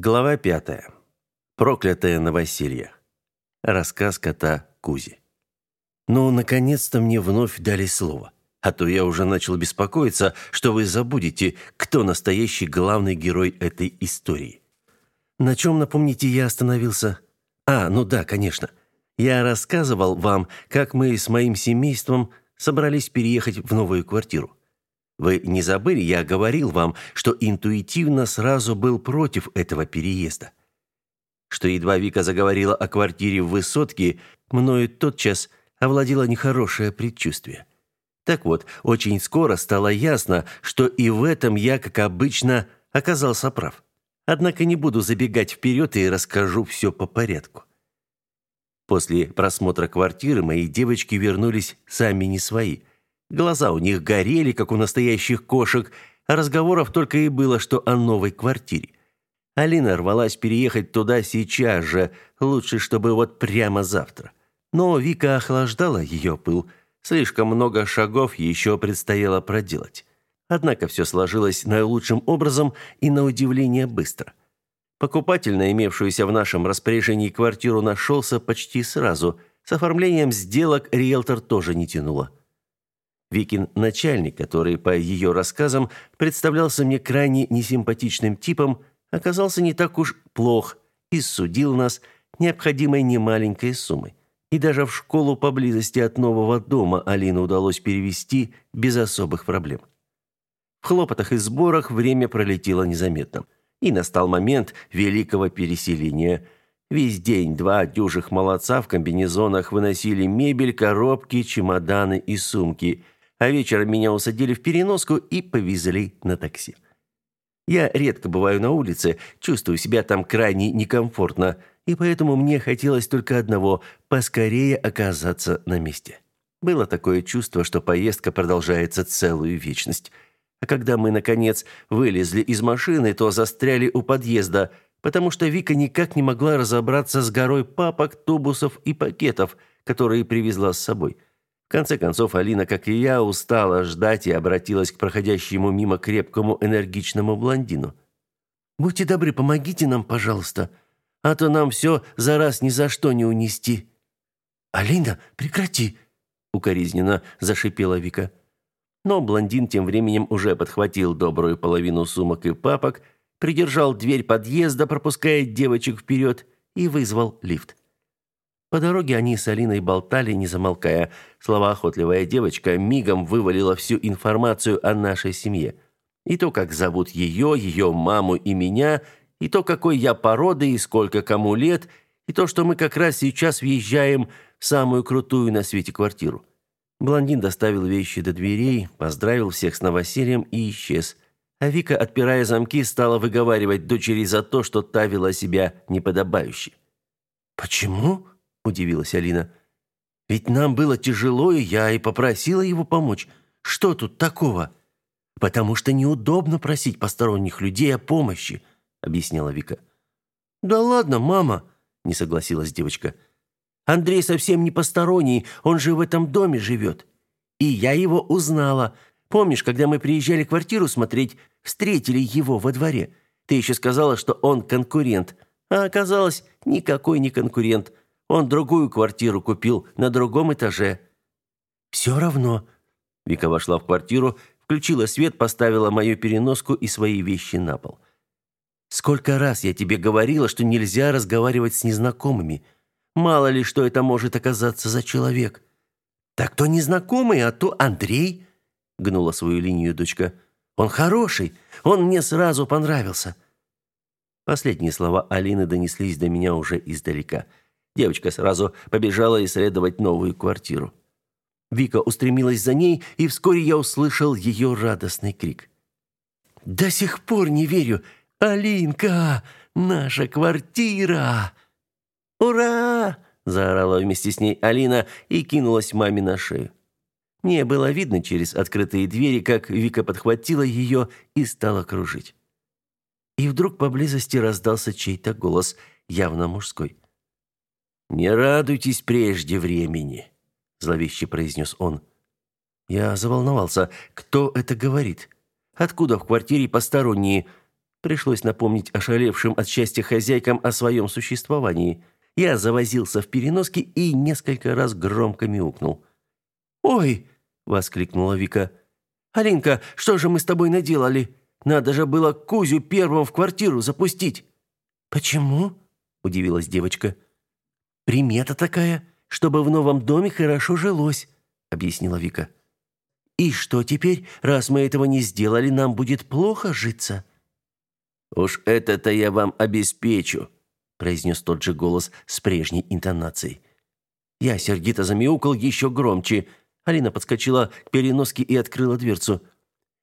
Глава пятая. Проклятое новоселье. Рассказ кота Кузи. Ну, наконец-то мне вновь дали слово. А то я уже начал беспокоиться, что вы забудете, кто настоящий главный герой этой истории. На чем, напомните, я остановился? А, ну да, конечно. Я рассказывал вам, как мы с моим семейством собрались переехать в новую квартиру. Вы не забыли, я говорил вам, что интуитивно сразу был против этого переезда. Что едва Вика заговорила о квартире в высотке, мною тотчас овладело нехорошее предчувствие. Так вот, очень скоро стало ясно, что и в этом я, как обычно, оказался прав. Однако не буду забегать вперед и расскажу все по порядку. После просмотра квартиры мои девочки вернулись сами не свои – Глаза у них горели, как у настоящих кошек, а разговоров только и было, что о новой квартире. Алина рвалась переехать туда сейчас же, лучше, чтобы вот прямо завтра. Но Вика охлаждала ее пыл. Слишком много шагов еще предстояло проделать. Однако все сложилось наилучшим образом и на удивление быстро. Покупатель на в нашем распоряжении квартиру нашелся почти сразу. С оформлением сделок риэлтор тоже не тянуло. Викин начальник, который по ее рассказам представлялся мне крайне несимпатичным типом, оказался не так уж плох и судил нас необходимой немаленькой суммой. И даже в школу поблизости от нового дома Алину удалось перевести без особых проблем. В хлопотах и сборах время пролетело незаметно. И настал момент великого переселения. Весь день два дюжих молодца в комбинезонах выносили мебель, коробки, чемоданы и сумки – а вечером меня усадили в переноску и повезли на такси. Я редко бываю на улице, чувствую себя там крайне некомфортно, и поэтому мне хотелось только одного – поскорее оказаться на месте. Было такое чувство, что поездка продолжается целую вечность. А когда мы, наконец, вылезли из машины, то застряли у подъезда, потому что Вика никак не могла разобраться с горой папок, тубусов и пакетов, которые привезла с собой – в конце концов, Алина, как и я, устала ждать и обратилась к проходящему мимо крепкому энергичному блондину. «Будьте добры, помогите нам, пожалуйста, а то нам все за раз ни за что не унести». «Алина, прекрати!» — укоризненно зашипела Вика. Но блондин тем временем уже подхватил добрую половину сумок и папок, придержал дверь подъезда, пропуская девочек вперед, и вызвал лифт. По дороге они с Алиной болтали, не замолкая. Словоохотливая девочка мигом вывалила всю информацию о нашей семье. И то, как зовут ее, ее маму и меня, и то, какой я породы и сколько кому лет, и то, что мы как раз сейчас въезжаем в самую крутую на свете квартиру. Блондин доставил вещи до дверей, поздравил всех с новосельем и исчез. А Вика, отпирая замки, стала выговаривать дочери за то, что та вела себя неподобающе. «Почему?» Удивилась Алина. Ведь нам было тяжело, и я и попросила его помочь. Что тут такого? Потому что неудобно просить посторонних людей о помощи, объяснила Вика. Да ладно, мама, не согласилась девочка. Андрей совсем не посторонний, он же в этом доме живет. И я его узнала. Помнишь, когда мы приезжали квартиру смотреть, встретили его во дворе? Ты еще сказала, что он конкурент, а оказалось, никакой не конкурент. Он другую квартиру купил на другом этаже. Все равно. Вика вошла в квартиру, включила свет, поставила мою переноску и свои вещи на пол. Сколько раз я тебе говорила, что нельзя разговаривать с незнакомыми. Мало ли, что это может оказаться за человек. Так то незнакомый, а то Андрей, гнула свою линию дочка. Он хороший, он мне сразу понравился. Последние слова Алины донеслись до меня уже издалека. Девочка сразу побежала исследовать новую квартиру. Вика устремилась за ней, и вскоре я услышал ее радостный крик. «До сих пор не верю! Алинка! Наша квартира!» «Ура!» – заорала вместе с ней Алина и кинулась маме на шею. Мне было видно через открытые двери, как Вика подхватила ее и стала кружить. И вдруг поблизости раздался чей-то голос, явно мужской. «Не радуйтесь прежде времени», – зловеще произнес он. Я заволновался. Кто это говорит? Откуда в квартире посторонние? Пришлось напомнить ошалевшим от счастья хозяйкам о своем существовании. Я завозился в переноске и несколько раз громко мяукнул. «Ой!» — воскликнула Вика. «Алинка, что же мы с тобой наделали? Надо же было Кузю первым в квартиру запустить». «Почему?» — удивилась девочка. «Примета такая, чтобы в новом доме хорошо жилось», — объяснила Вика. «И что теперь, раз мы этого не сделали, нам будет плохо житься?» «Уж это-то я вам обеспечу», — произнес тот же голос с прежней интонацией. Я сердито замяукал еще громче. Алина подскочила к переноске и открыла дверцу.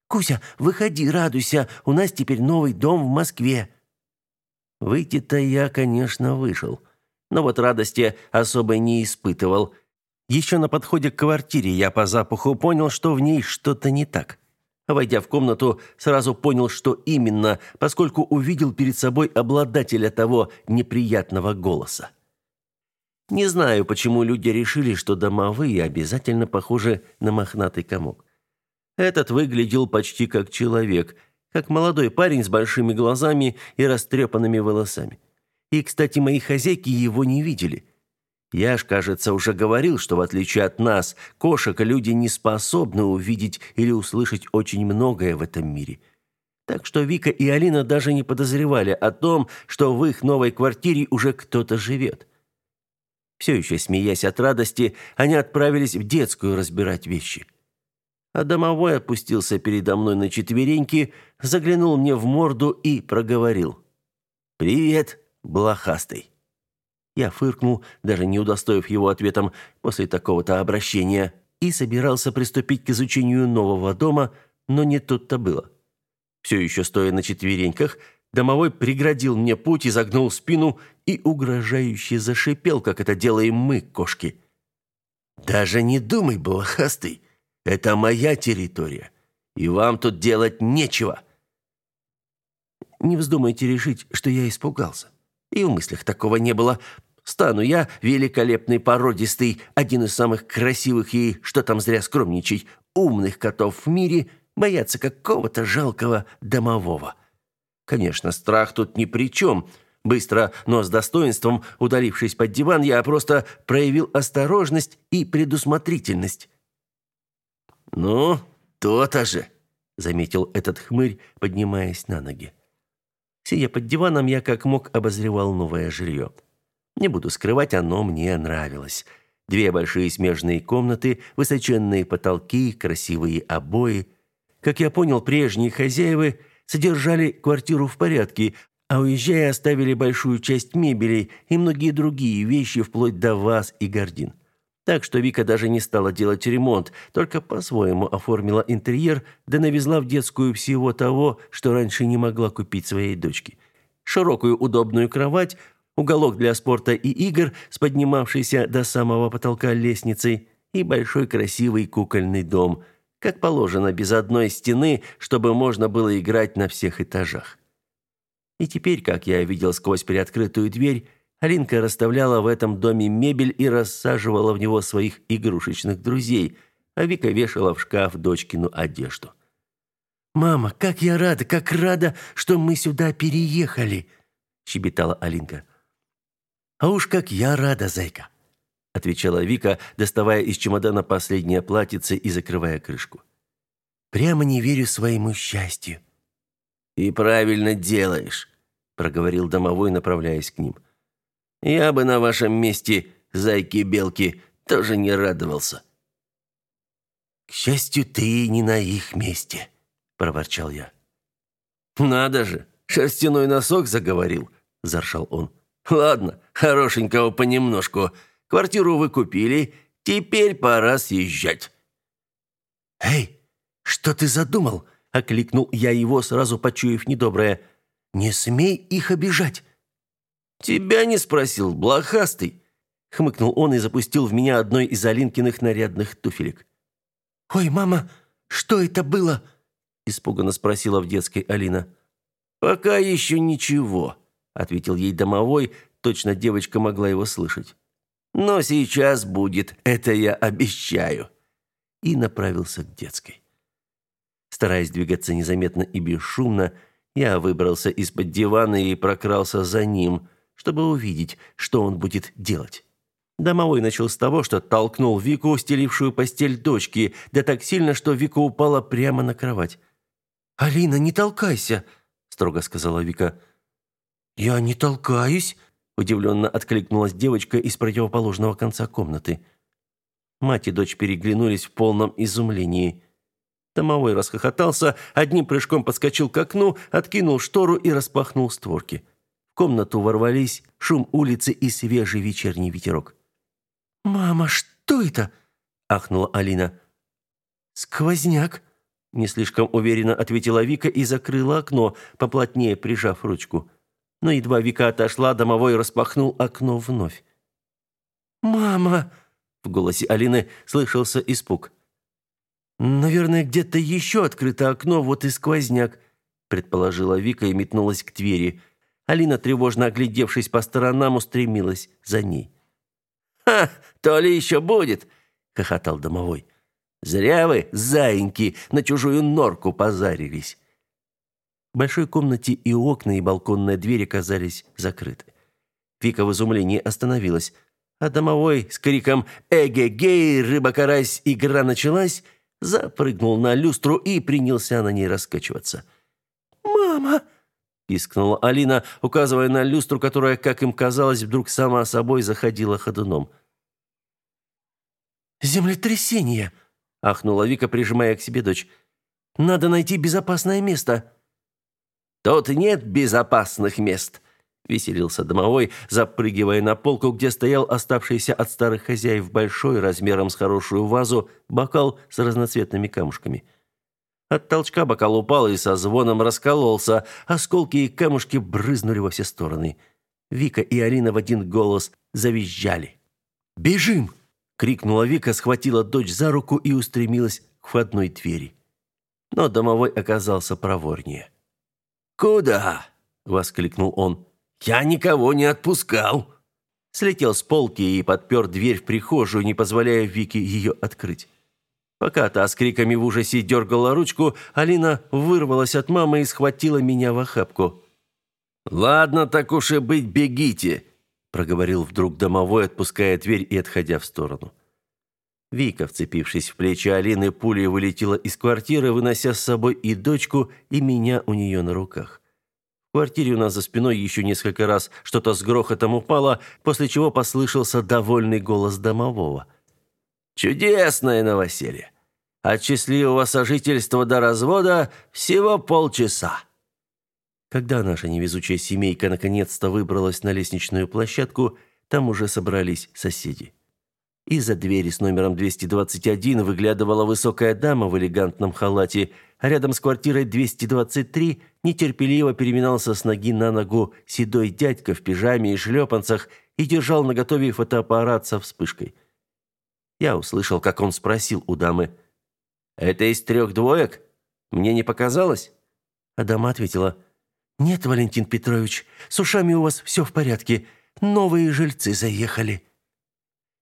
«Куся, выходи, радуйся, у нас теперь новый дом в Москве». Выйти-то я, конечно, вышел. Но вот радости особо не испытывал. Еще на подходе к квартире я по запаху понял, что в ней что-то не так. Войдя в комнату, сразу понял, что именно, поскольку увидел перед собой обладателя того неприятного голоса. Не знаю, почему люди решили, что домовые обязательно похожи на мохнатый комок. Этот выглядел почти как человек, как молодой парень с большими глазами и растрепанными волосами. И, кстати, мои хозяйки его не видели – я ж, кажется, уже говорил, что в отличие от нас, кошек люди не способны увидеть или услышать очень многое в этом мире. Так что Вика и Алина даже не подозревали о том, что в их новой квартире уже кто-то живет. Все еще смеясь от радости, они отправились в детскую разбирать вещи. А домовой опустился передо мной на четвереньки, заглянул мне в морду и проговорил. «Привет, блохастый». Я фыркнул, даже не удостоив его ответом после такого-то обращения, и собирался приступить к изучению нового дома, но не тут-то было. Все еще стоя на четвереньках, домовой преградил мне путь, изогнул спину и угрожающе зашипел, как это делаем мы, кошки. «Даже не думай, блохастый, это моя территория, и вам тут делать нечего». Не вздумайте решить, что я испугался. И в мыслях такого не было. Стану я, великолепный породистый, один из самых красивых и, что там зря скромничать, умных котов в мире, бояться какого-то жалкого домового. Конечно, страх тут ни при чем. Быстро, но с достоинством, удалившись под диван, я просто проявил осторожность и предусмотрительность. «Ну, то-то же», — заметил этот хмырь, поднимаясь на ноги. Сидя под диваном, я как мог обозревал новое жилье. Не буду скрывать, оно мне нравилось. Две большие смежные комнаты, высоченные потолки, красивые обои. Как я понял, прежние хозяева содержали квартиру в порядке, а уезжая оставили большую часть мебели и многие другие вещи, вплоть до ваз и гардин. Так что Вика даже не стала делать ремонт, только по-своему оформила интерьер, да навезла в детскую всего того, что раньше не могла купить своей дочке. Широкую удобную кровать, уголок для спорта и игр с поднимавшейся до самого потолка лестницей и большой красивый кукольный дом, как положено, без одной стены, чтобы можно было играть на всех этажах. И теперь, как я видел сквозь приоткрытую дверь, Алинка расставляла в этом доме мебель и рассаживала в него своих игрушечных друзей, а Вика вешала в шкаф дочкину одежду. «Мама, как я рада, как рада, что мы сюда переехали!» – щебетала Алинка. А уж как я рада, зайка, отвечала Вика, доставая из чемодана последнее платьице и закрывая крышку. Прямо не верю своему счастью. И правильно делаешь, проговорил домовой, направляясь к ним. Я бы на вашем месте, зайки-белки, тоже не радовался. К счастью, ты не на их месте, проворчал я. Надо же, шерстяной носок заговорил, заршал он. Ладно, хорошенького понемножку. Квартиру вы купили, теперь пора съезжать. Эй, что ты задумал? окликнул я его, сразу почуяв недоброе. Не смей их обижать. Тебя не спросил, блохастый, хмыкнул он и запустил в меня одной из Алинкиных нарядных туфелек. Ой, мама, что это было? испуганно спросила в детской Алина. Пока еще ничего, ответил ей домовой, точно девочка могла его слышать. Но сейчас будет, это я обещаю. И направился к детской. Стараясь двигаться незаметно и бесшумно, Я выбрался из-под дивана и прокрался за ним, чтобы увидеть, что он будет делать. Домовой начал с того, что толкнул Вику, стелившую постель дочки, да так сильно, что Вика упала прямо на кровать. «Алина, не толкайся!» – строго сказала Вика. «Я не толкаюсь!» – удивленно откликнулась девочка из противоположного конца комнаты. Мать и дочь переглянулись в полном изумлении. Домовой расхохотался, одним прыжком подскочил к окну, откинул штору и распахнул створки. Комнату ворвались шум улицы и свежий вечерний ветерок. «Мама, что это?» – ахнула Алина. «Сквозняк», – не слишком уверенно ответила Вика и закрыла окно, поплотнее прижав ручку. Но едва Вика отошла, домовой распахнул окно вновь. «Мама!» – в голосе Алины слышался испуг. «Наверное, где-то еще открыто окно, вот и сквозняк», – предположила Вика и метнулась к двери. Алина, тревожно оглядевшись по сторонам, устремилась за ней. «Ха, то ли еще будет!» — хохотал домовой. «Зря вы, заиньки, на чужую норку позарились!» В большой комнате и окна, и балконная дверь оказались закрыты. Вика в изумлении остановилась, а домовой с криком «Эге-гей, рыба-карась, игра началась!» запрыгнул на люстру и принялся на ней раскачиваться. «Мама!» Пискнула Алина, указывая на люстру, которая, как им казалось, вдруг сама собой заходила ходуном. «Землетрясение!» – ахнула Вика, прижимая к себе дочь. «Надо найти безопасное место». «Тут нет безопасных мест», – веселился домовой, запрыгивая на полку, где стоял оставшийся от старых хозяев большой, размером с хорошую вазу, бокал с разноцветными камушками – от толчка бокал упал и со звоном раскололся. Осколки и камушки брызнули во все стороны. Вика и Алина в один голос завизжали. «Бежим!» — крикнула Вика, схватила дочь за руку и устремилась к входной двери. Но домовой оказался проворнее. «Куда?» — воскликнул он. «Я никого не отпускал!» Слетел с полки и подпер дверь в прихожую, не позволяя Вике ее открыть. Пока та с криками в ужасе дергала ручку, Алина вырвалась от мамы и схватила меня в охапку. «Ладно, так уж и быть, бегите!» проговорил вдруг домовой, отпуская дверь и отходя в сторону. Вика, вцепившись в плечи Алины, пулей вылетела из квартиры, вынося с собой и дочку, и меня у нее на руках. В квартире у нас за спиной еще несколько раз что-то с грохотом упало, после чего послышался довольный голос домового – Чудесное новоселье. От счастливого сожительства до развода всего полчаса. Когда наша невезучая семейка наконец-то выбралась на лестничную площадку, там уже собрались соседи. Из-за двери с номером 221 выглядывала высокая дама в элегантном халате, а рядом с квартирой 223 нетерпеливо переминался с ноги на ногу седой дядька в пижаме и шлепанцах и держал наготове фотоаппарат со вспышкой. Я услышал, как он спросил у дамы. «Это из трех двоек? Мне не показалось?» А дама ответила. «Нет, Валентин Петрович, с ушами у вас все в порядке. Новые жильцы заехали».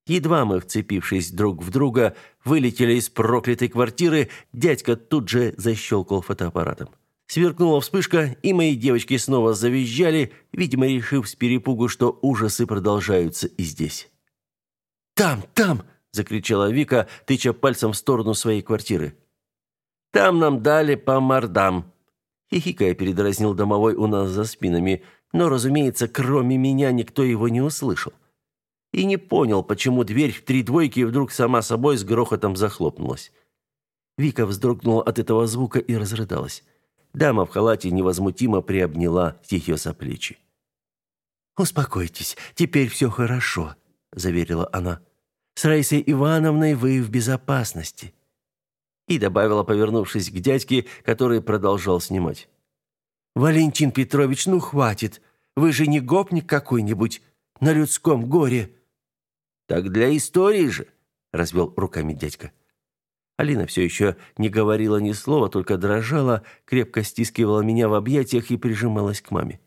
Едва мы, вцепившись друг в друга, вылетели из проклятой квартиры, дядька тут же защелкал фотоаппаратом. Сверкнула вспышка, и мои девочки снова завизжали, видимо, решив с перепугу, что ужасы продолжаются и здесь. «Там, там!» Закричала Вика, тыча пальцем в сторону своей квартиры. Там нам дали по мордам. Хихикая передразнил домовой у нас за спинами, но, разумеется, кроме меня никто его не услышал. И не понял, почему дверь в три двойки вдруг сама собой с грохотом захлопнулась. Вика вздрогнула от этого звука и разрыдалась. Дама в халате невозмутимо приобняла ее за плечи. «Успокойтесь, теперь все хорошо», – заверила она. С Раисой Ивановной вы в безопасности». И добавила, повернувшись к дядьке, который продолжал снимать. «Валентин Петрович, ну хватит. Вы же не гопник какой-нибудь на людском горе». «Так для истории же», — развел руками дядька. Алина все еще не говорила ни слова, только дрожала, крепко стискивала меня в объятиях и прижималась к маме.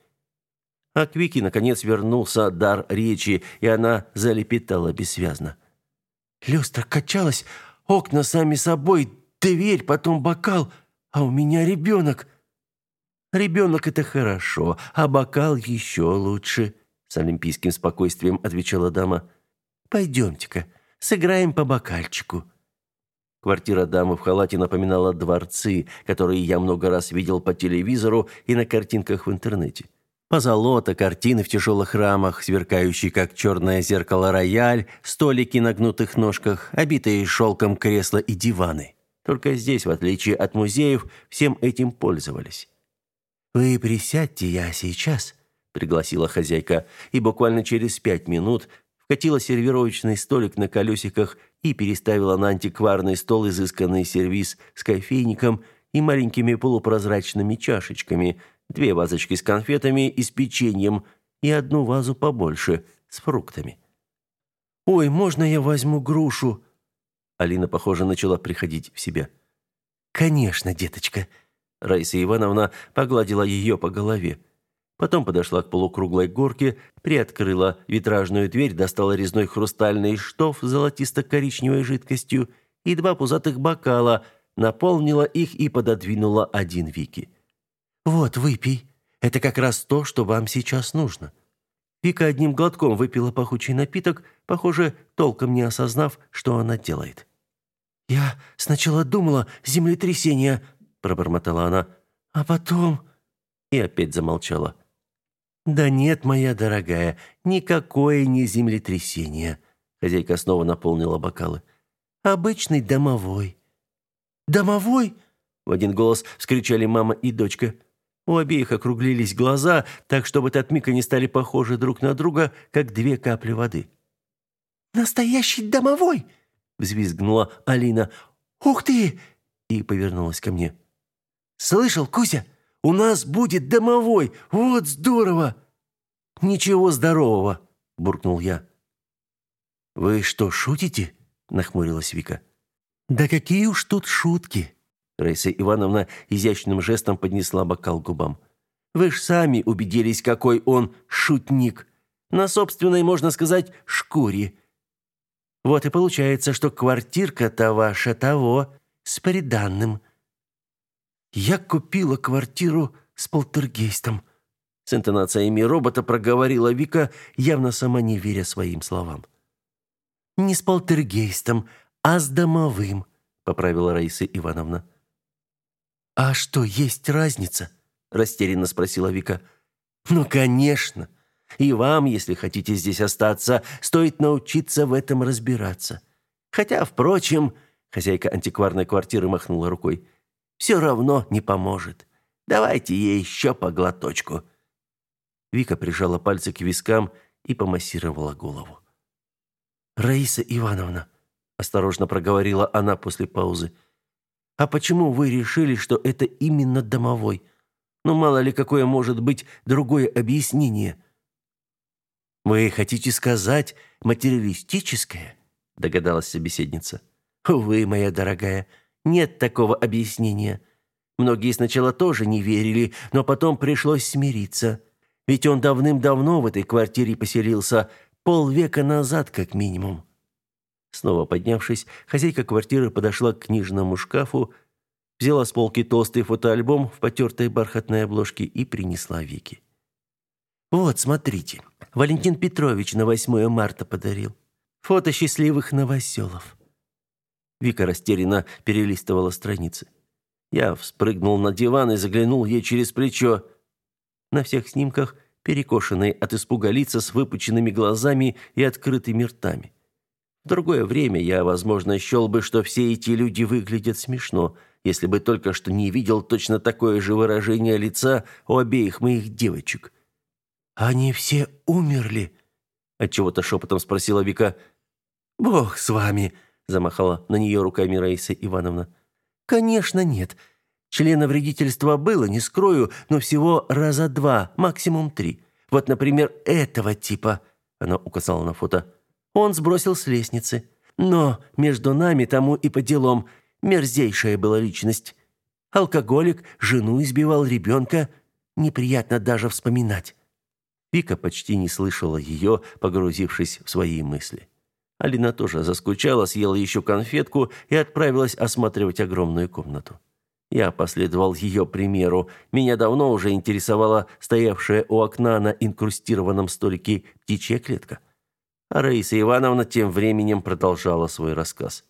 А к Вике, наконец, вернулся дар речи, и она залепетала бессвязно. Люстра качалась, окна сами собой, дверь, потом бокал, а у меня ребенок. Ребенок – это хорошо, а бокал еще лучше», – с олимпийским спокойствием отвечала дама. «Пойдемте-ка, сыграем по бокальчику». Квартира дамы в халате напоминала дворцы, которые я много раз видел по телевизору и на картинках в интернете. Позолота, картины в тяжелых рамах, сверкающий как черное зеркало рояль, столики на гнутых ножках, обитые шелком кресла и диваны. Только здесь, в отличие от музеев, всем этим пользовались. «Вы присядьте, я сейчас», — пригласила хозяйка, и буквально через пять минут вкатила сервировочный столик на колесиках и переставила на антикварный стол изысканный сервиз с кофейником и маленькими полупрозрачными чашечками, две вазочки с конфетами и с печеньем и одну вазу побольше с фруктами. «Ой, можно я возьму грушу?» Алина, похоже, начала приходить в себя. «Конечно, деточка». Раиса Ивановна погладила ее по голове. Потом подошла к полукруглой горке, приоткрыла витражную дверь, достала резной хрустальный штоф с золотисто-коричневой жидкостью и два пузатых бокала, наполнила их и пододвинула один Вики. «Вот, выпей. Это как раз то, что вам сейчас нужно». Вика одним глотком выпила пахучий напиток, похоже, толком не осознав, что она делает. «Я сначала думала, землетрясение», — пробормотала она, — «а потом...» И опять замолчала. «Да нет, моя дорогая, никакое не землетрясение», — хозяйка снова наполнила бокалы. «Обычный домовой». «Домовой?» — в один голос вскричали мама и дочка. У обеих округлились глаза, так что в этот миг они стали похожи друг на друга, как две капли воды. «Настоящий домовой!» — взвизгнула Алина. «Ух ты!» — и повернулась ко мне. «Слышал, Кузя?» У нас будет домовой! Вот здорово!» «Ничего здорового!» – буркнул я. «Вы что, шутите?» – нахмурилась Вика. «Да какие уж тут шутки!» Раиса Ивановна изящным жестом поднесла бокал к губам. «Вы ж сами убедились, какой он шутник. На собственной, можно сказать, шкуре. Вот и получается, что квартирка-то ваша того, с приданным. Я купила квартиру с полтергейстом. С интонациями робота проговорила Вика, явно сама не веря своим словам. Не с полтергейстом, а с домовым, поправила Раиса Ивановна. А что, есть разница? растерянно спросила Вика. Ну, конечно. И вам, если хотите здесь остаться, стоит научиться в этом разбираться. Хотя, впрочем, хозяйка антикварной квартиры махнула рукой все равно не поможет. Давайте ей еще по глоточку». Вика прижала пальцы к вискам и помассировала голову. «Раиса Ивановна», — осторожно проговорила она после паузы, «а почему вы решили, что это именно домовой? Ну, мало ли, какое может быть другое объяснение?» «Вы хотите сказать материалистическое?» — догадалась собеседница. «Увы, моя дорогая, — нет такого объяснения. Многие сначала тоже не верили, но потом пришлось смириться. Ведь он давным-давно в этой квартире поселился, полвека назад как минимум. Снова поднявшись, хозяйка квартиры подошла к книжному шкафу, взяла с полки толстый фотоальбом в потертой бархатной обложке и принесла Вике. «Вот, смотрите, Валентин Петрович на 8 марта подарил. Фото счастливых новоселов. Вика растерянно перелистывала страницы. Я вспрыгнул на диван и заглянул ей через плечо. На всех снимках перекошенные от испуга лица с выпученными глазами и открытыми ртами. В другое время я, возможно, счел бы, что все эти люди выглядят смешно, если бы только что не видел точно такое же выражение лица у обеих моих девочек. «Они все умерли?» — отчего-то шепотом спросила Вика. «Бог с вами!» замахала на нее руками Раиса Ивановна. Конечно, нет. Члена вредительства было, не скрою, но всего раза два, максимум три. Вот, например, этого типа, она указала на фото. Он сбросил с лестницы. Но между нами тому и по делам мерзейшая была личность. Алкоголик, жену избивал, ребенка. Неприятно даже вспоминать. Вика почти не слышала ее, погрузившись в свои мысли. Алина тоже заскучала, съела еще конфетку и отправилась осматривать огромную комнату. Я последовал ее примеру. Меня давно уже интересовала стоявшая у окна на инкрустированном столике птичья клетка. А Раиса Ивановна тем временем продолжала свой рассказ.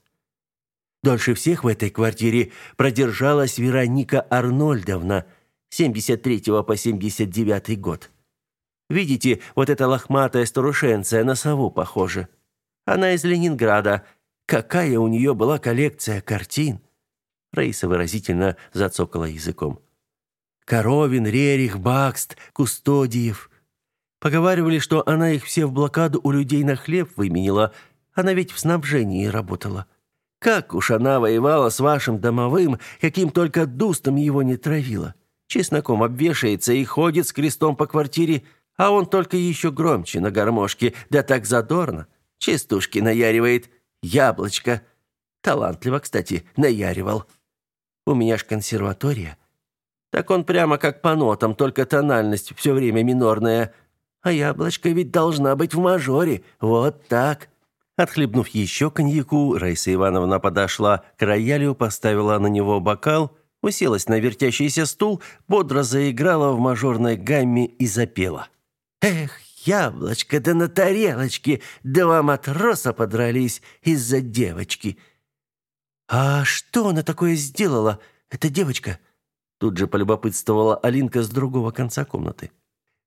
Дольше всех в этой квартире продержалась Вероника Арнольдовна, 73 по 79 год. Видите, вот эта лохматая старушенция на сову похожа. Она из Ленинграда. Какая у нее была коллекция картин. Раиса выразительно зацокала языком. Коровин, Рерих, Бакст, Кустодиев. Поговаривали, что она их все в блокаду у людей на хлеб выменила. Она ведь в снабжении работала. Как уж она воевала с вашим домовым, каким только дустом его не травила. Чесноком обвешается и ходит с крестом по квартире, а он только еще громче на гармошке, да так задорно. Частушки наяривает. Яблочко. Талантливо, кстати, наяривал. У меня ж консерватория. Так он прямо как по нотам, только тональность все время минорная. А яблочко ведь должна быть в мажоре. Вот так. Отхлебнув еще коньяку, Раиса Ивановна подошла к роялю, поставила на него бокал, уселась на вертящийся стул, бодро заиграла в мажорной гамме и запела. Эх, яблочко, да на тарелочке два матроса подрались из-за девочки. А что она такое сделала, эта девочка? Тут же полюбопытствовала Алинка с другого конца комнаты.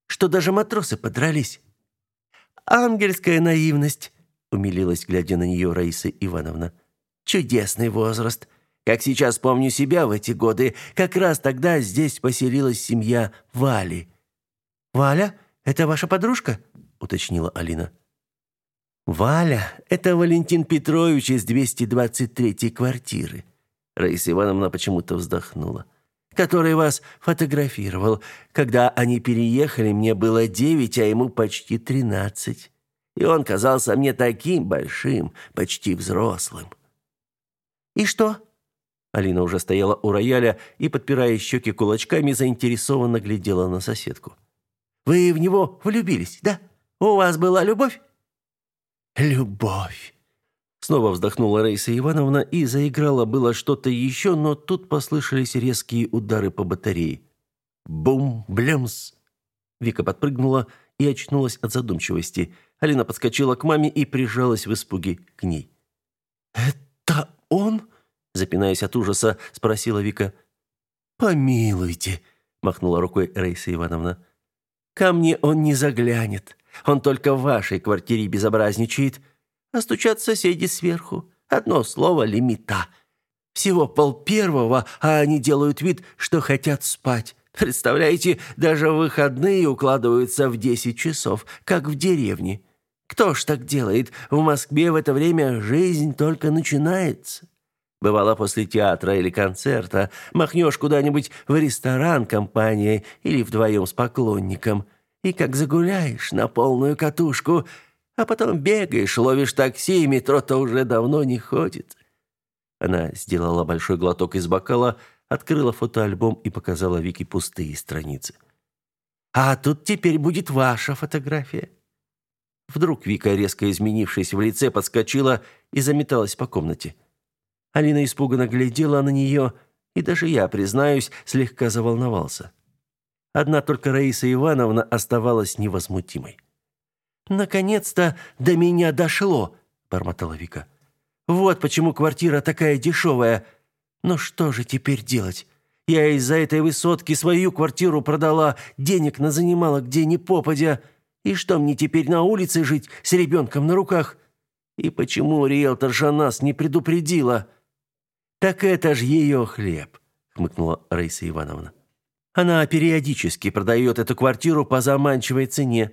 Что даже матросы подрались. Ангельская наивность, умилилась, глядя на нее Раиса Ивановна. Чудесный возраст. Как сейчас помню себя в эти годы, как раз тогда здесь поселилась семья Вали. Валя? Это ваша подружка?» – уточнила Алина. «Валя – это Валентин Петрович из 223-й квартиры». Раиса Ивановна почему-то вздохнула. «Который вас фотографировал. Когда они переехали, мне было девять, а ему почти тринадцать. И он казался мне таким большим, почти взрослым». «И что?» Алина уже стояла у рояля и, подпирая щеки кулачками, заинтересованно глядела на соседку. Вы в него влюбились, да? У вас была любовь?» «Любовь!» Снова вздохнула Раиса Ивановна и заиграла было что-то еще, но тут послышались резкие удары по батарее. Бум-блямс! Вика подпрыгнула и очнулась от задумчивости. Алина подскочила к маме и прижалась в испуге к ней. «Это он?» Запинаясь от ужаса, спросила Вика. «Помилуйте», — махнула рукой Раиса Ивановна. Ко мне он не заглянет. Он только в вашей квартире безобразничает. А стучат соседи сверху. Одно слово лимита. Всего пол первого, а они делают вид, что хотят спать. Представляете, даже выходные укладываются в десять часов, как в деревне. Кто ж так делает? В Москве в это время жизнь только начинается. Бывало, после театра или концерта махнешь куда-нибудь в ресторан компанией или вдвоем с поклонником. И как загуляешь на полную катушку, а потом бегаешь, ловишь такси, и метро-то уже давно не ходит. Она сделала большой глоток из бокала, открыла фотоальбом и показала Вике пустые страницы. «А тут теперь будет ваша фотография». Вдруг Вика, резко изменившись в лице, подскочила и заметалась по комнате. Алина испуганно глядела на нее, и даже я, признаюсь, слегка заволновался. Одна только Раиса Ивановна оставалась невозмутимой. «Наконец-то до меня дошло», — бормотала Вика. «Вот почему квартира такая дешевая. Но что же теперь делать? Я из-за этой высотки свою квартиру продала, денег назанимала где ни попадя. И что мне теперь на улице жить с ребенком на руках? И почему риэлторша нас не предупредила?» «Так это ж ее хлеб», — хмыкнула Раиса Ивановна. «Она периодически продает эту квартиру по заманчивой цене.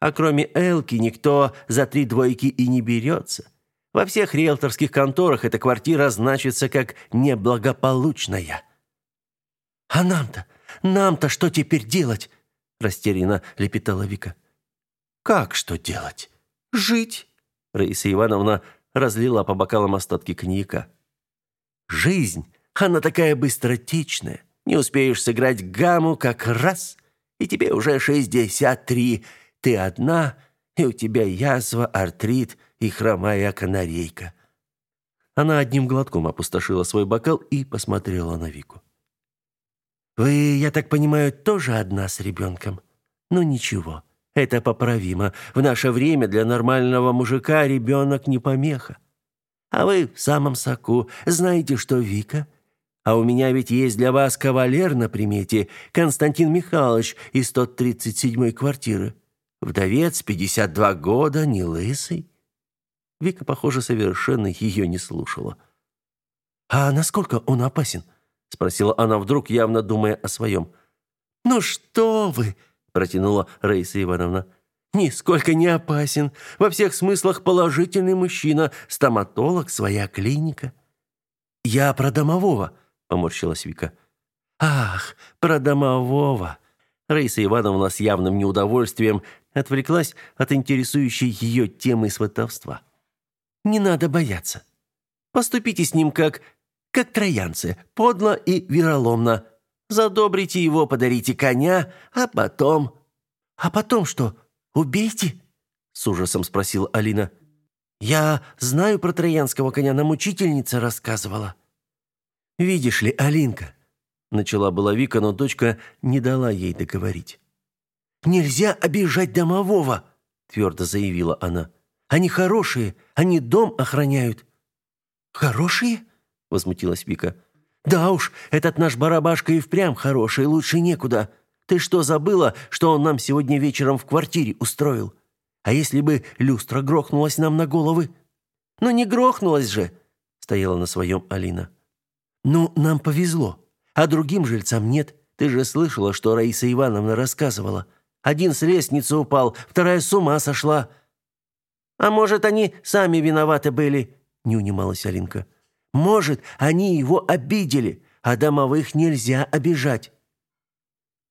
А кроме Элки никто за три двойки и не берется. Во всех риэлторских конторах эта квартира значится как неблагополучная». «А нам-то, нам-то что теперь делать?» – растерянно лепетала Вика. «Как что делать? Жить?» Раиса Ивановна разлила по бокалам остатки коньяка. Жизнь, она такая быстротечная. Не успеешь сыграть гамму как раз, и тебе уже шестьдесят три. Ты одна, и у тебя язва, артрит и хромая канарейка. Она одним глотком опустошила свой бокал и посмотрела на Вику. Вы, я так понимаю, тоже одна с ребенком? Ну ничего, это поправимо. В наше время для нормального мужика ребенок не помеха. А вы в самом соку. Знаете, что Вика? А у меня ведь есть для вас кавалер на примете, Константин Михайлович из 137-й квартиры. Вдовец, 52 года, не лысый. Вика, похоже, совершенно ее не слушала. «А насколько он опасен?» — спросила она вдруг, явно думая о своем. «Ну что вы!» — протянула Раиса Ивановна. «Нисколько не опасен. Во всех смыслах положительный мужчина. Стоматолог, своя клиника». «Я про домового», — поморщилась Вика. «Ах, про домового!» Раиса Ивановна с явным неудовольствием отвлеклась от интересующей ее темы сватовства. «Не надо бояться. Поступите с ним как... как троянцы, подло и вероломно. Задобрите его, подарите коня, а потом...» «А потом что, убейте?» — с ужасом спросила Алина. «Я знаю про троянского коня, нам учительница рассказывала». «Видишь ли, Алинка...» Начала была Вика, но дочка не дала ей договорить. «Нельзя обижать домового!» Твердо заявила она. «Они хорошие, они дом охраняют». «Хорошие?» Возмутилась Вика. «Да уж, этот наш барабашка и впрямь хороший, лучше некуда. Ты что, забыла, что он нам сегодня вечером в квартире устроил? А если бы люстра грохнулась нам на головы?» «Ну не грохнулась же!» Стояла на своем Алина. «Ну, нам повезло, а другим жильцам нет. Ты же слышала, что Раиса Ивановна рассказывала. Один с лестницы упал, вторая с ума сошла». «А может, они сами виноваты были?» – не унималась Алинка. «Может, они его обидели, а домовых нельзя обижать».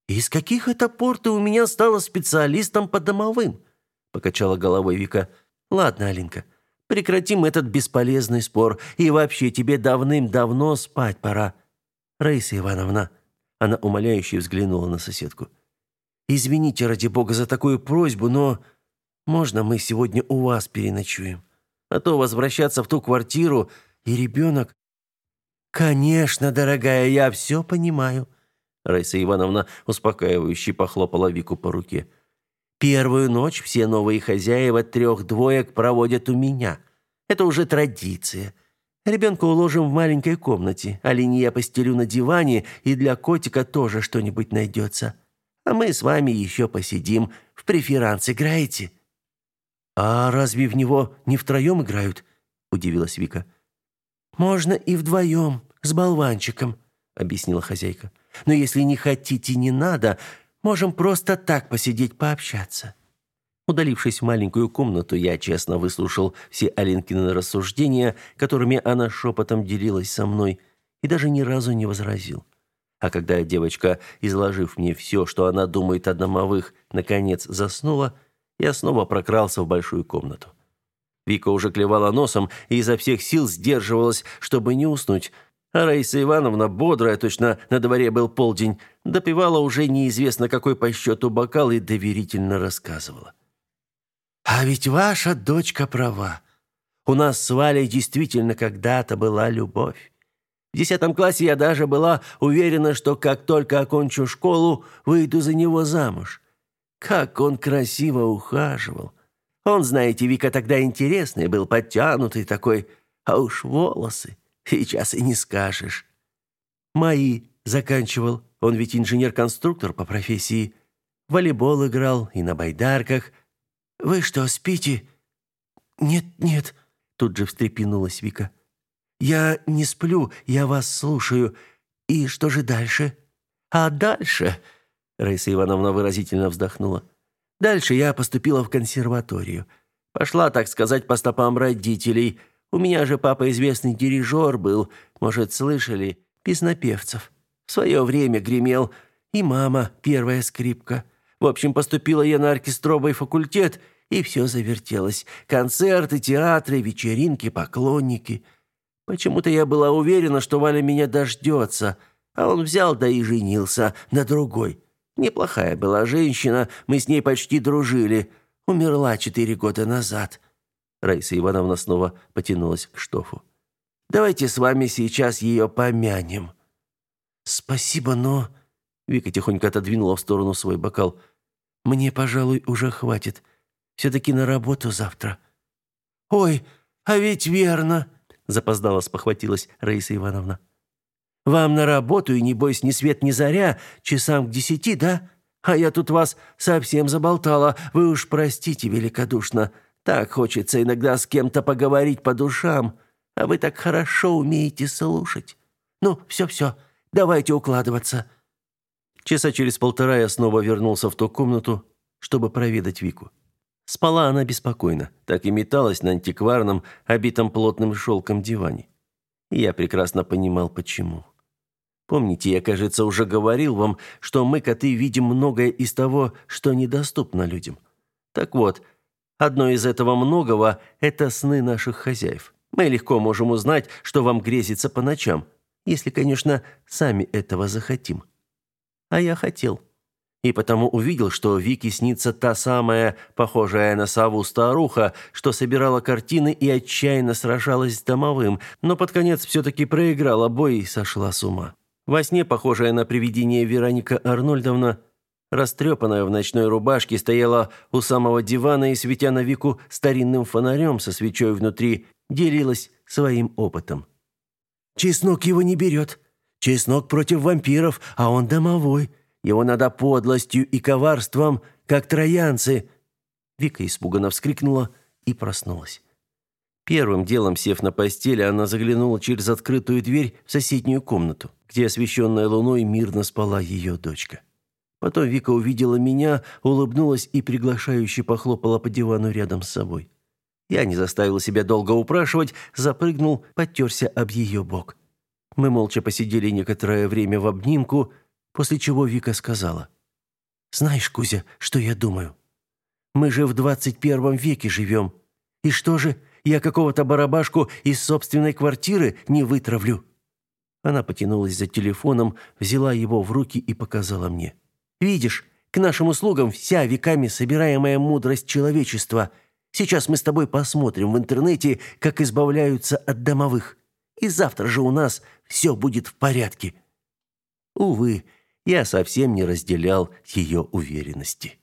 «Из каких это пор ты у меня стала специалистом по домовым?» – покачала головой Вика. «Ладно, Алинка, Прекратим этот бесполезный спор. И вообще, тебе давным-давно спать пора. Раиса Ивановна, она умоляюще взглянула на соседку. Извините, ради бога, за такую просьбу, но можно мы сегодня у вас переночуем? А то возвращаться в ту квартиру и ребенок... Конечно, дорогая, я все понимаю. Раиса Ивановна успокаивающе похлопала Вику по руке. Первую ночь все новые хозяева трех двоек проводят у меня. Это уже традиция. Ребенка уложим в маленькой комнате, а Лине я постелю на диване, и для котика тоже что-нибудь найдется. А мы с вами еще посидим. В преферанс играете?» «А разве в него не втроем играют?» – удивилась Вика. «Можно и вдвоем, с болванчиком», – объяснила хозяйка. «Но если не хотите, не надо. Можем просто так посидеть, пообщаться». Удалившись в маленькую комнату, я честно выслушал все Алинкины рассуждения, которыми она шепотом делилась со мной, и даже ни разу не возразил. А когда девочка, изложив мне все, что она думает о домовых, наконец заснула, я снова прокрался в большую комнату. Вика уже клевала носом и изо всех сил сдерживалась, чтобы не уснуть, а Раиса Ивановна, бодрая, точно на дворе был полдень, допивала уже неизвестно какой по счету бокал и доверительно рассказывала. «А ведь ваша дочка права. У нас с Валей действительно когда-то была любовь. В десятом классе я даже была уверена, что как только окончу школу, выйду за него замуж. Как он красиво ухаживал. Он, знаете, Вика тогда интересный был, подтянутый такой, а уж волосы. Сейчас и не скажешь. Мои заканчивал. Он ведь инженер-конструктор по профессии. Волейбол играл и на байдарках. Вы что, спите? Нет, нет, тут же встрепенулась Вика. Я не сплю, я вас слушаю. И что же дальше? А дальше, Раиса Ивановна выразительно вздохнула. Дальше я поступила в консерваторию. Пошла, так сказать, по стопам родителей. У меня же папа известный дирижер был, может, слышали, песнопевцев. В свое время гремел, и мама первая скрипка. В общем, поступила я на оркестровый факультет, и все завертелось. Концерты, театры, вечеринки, поклонники. Почему-то я была уверена, что Валя меня дождется, а он взял да и женился на другой. Неплохая была женщина, мы с ней почти дружили. Умерла четыре года назад. Раиса Ивановна снова потянулась к штофу. «Давайте с вами сейчас ее помянем». «Спасибо, но Вика тихонько отодвинула в сторону свой бокал. «Мне, пожалуй, уже хватит. Все-таки на работу завтра». «Ой, а ведь верно!» Запоздала спохватилась Раиса Ивановна. «Вам на работу и, небось, ни свет ни заря, часам к десяти, да? А я тут вас совсем заболтала. Вы уж простите великодушно. Так хочется иногда с кем-то поговорить по душам, а вы так хорошо умеете слушать. Ну, все-все, давайте укладываться». Часа через полтора я снова вернулся в ту комнату, чтобы проведать Вику. Спала она беспокойно, так и металась на антикварном, обитом плотным шелком диване. И я прекрасно понимал, почему. Помните, я, кажется, уже говорил вам, что мы, коты, видим многое из того, что недоступно людям. Так вот, одно из этого многого – это сны наших хозяев. Мы легко можем узнать, что вам грезится по ночам, если, конечно, сами этого захотим. А я хотел. И потому увидел, что Вике снится та самая, похожая на сову старуха, что собирала картины и отчаянно сражалась с домовым, но под конец все-таки проиграла бой и сошла с ума. Во сне, похожая на привидение Вероника Арнольдовна, растрепанная в ночной рубашке, стояла у самого дивана и, светя на Вику старинным фонарем со свечой внутри, делилась своим опытом. «Чеснок его не берет. Чеснок против вампиров, а он домовой. Его надо подлостью и коварством, как троянцы». Вика испуганно вскрикнула и проснулась. Первым делом, сев на постели, она заглянула через открытую дверь в соседнюю комнату, где освещенная луной мирно спала ее дочка. Потом Вика увидела меня, улыбнулась и приглашающе похлопала по дивану рядом с собой. Я не заставил себя долго упрашивать, запрыгнул, подтерся об ее бок. Мы молча посидели некоторое время в обнимку, после чего Вика сказала. «Знаешь, Кузя, что я думаю? Мы же в двадцать первом веке живем. И что же, я какого-то барабашку из собственной квартиры не вытравлю?» Она потянулась за телефоном, взяла его в руки и показала мне. «Видишь, к нашим услугам вся веками собираемая мудрость человечества – Сейчас мы с тобой посмотрим в интернете, как избавляются от домовых. И завтра же у нас все будет в порядке». Увы, я совсем не разделял ее уверенности.